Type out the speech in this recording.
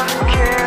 I can't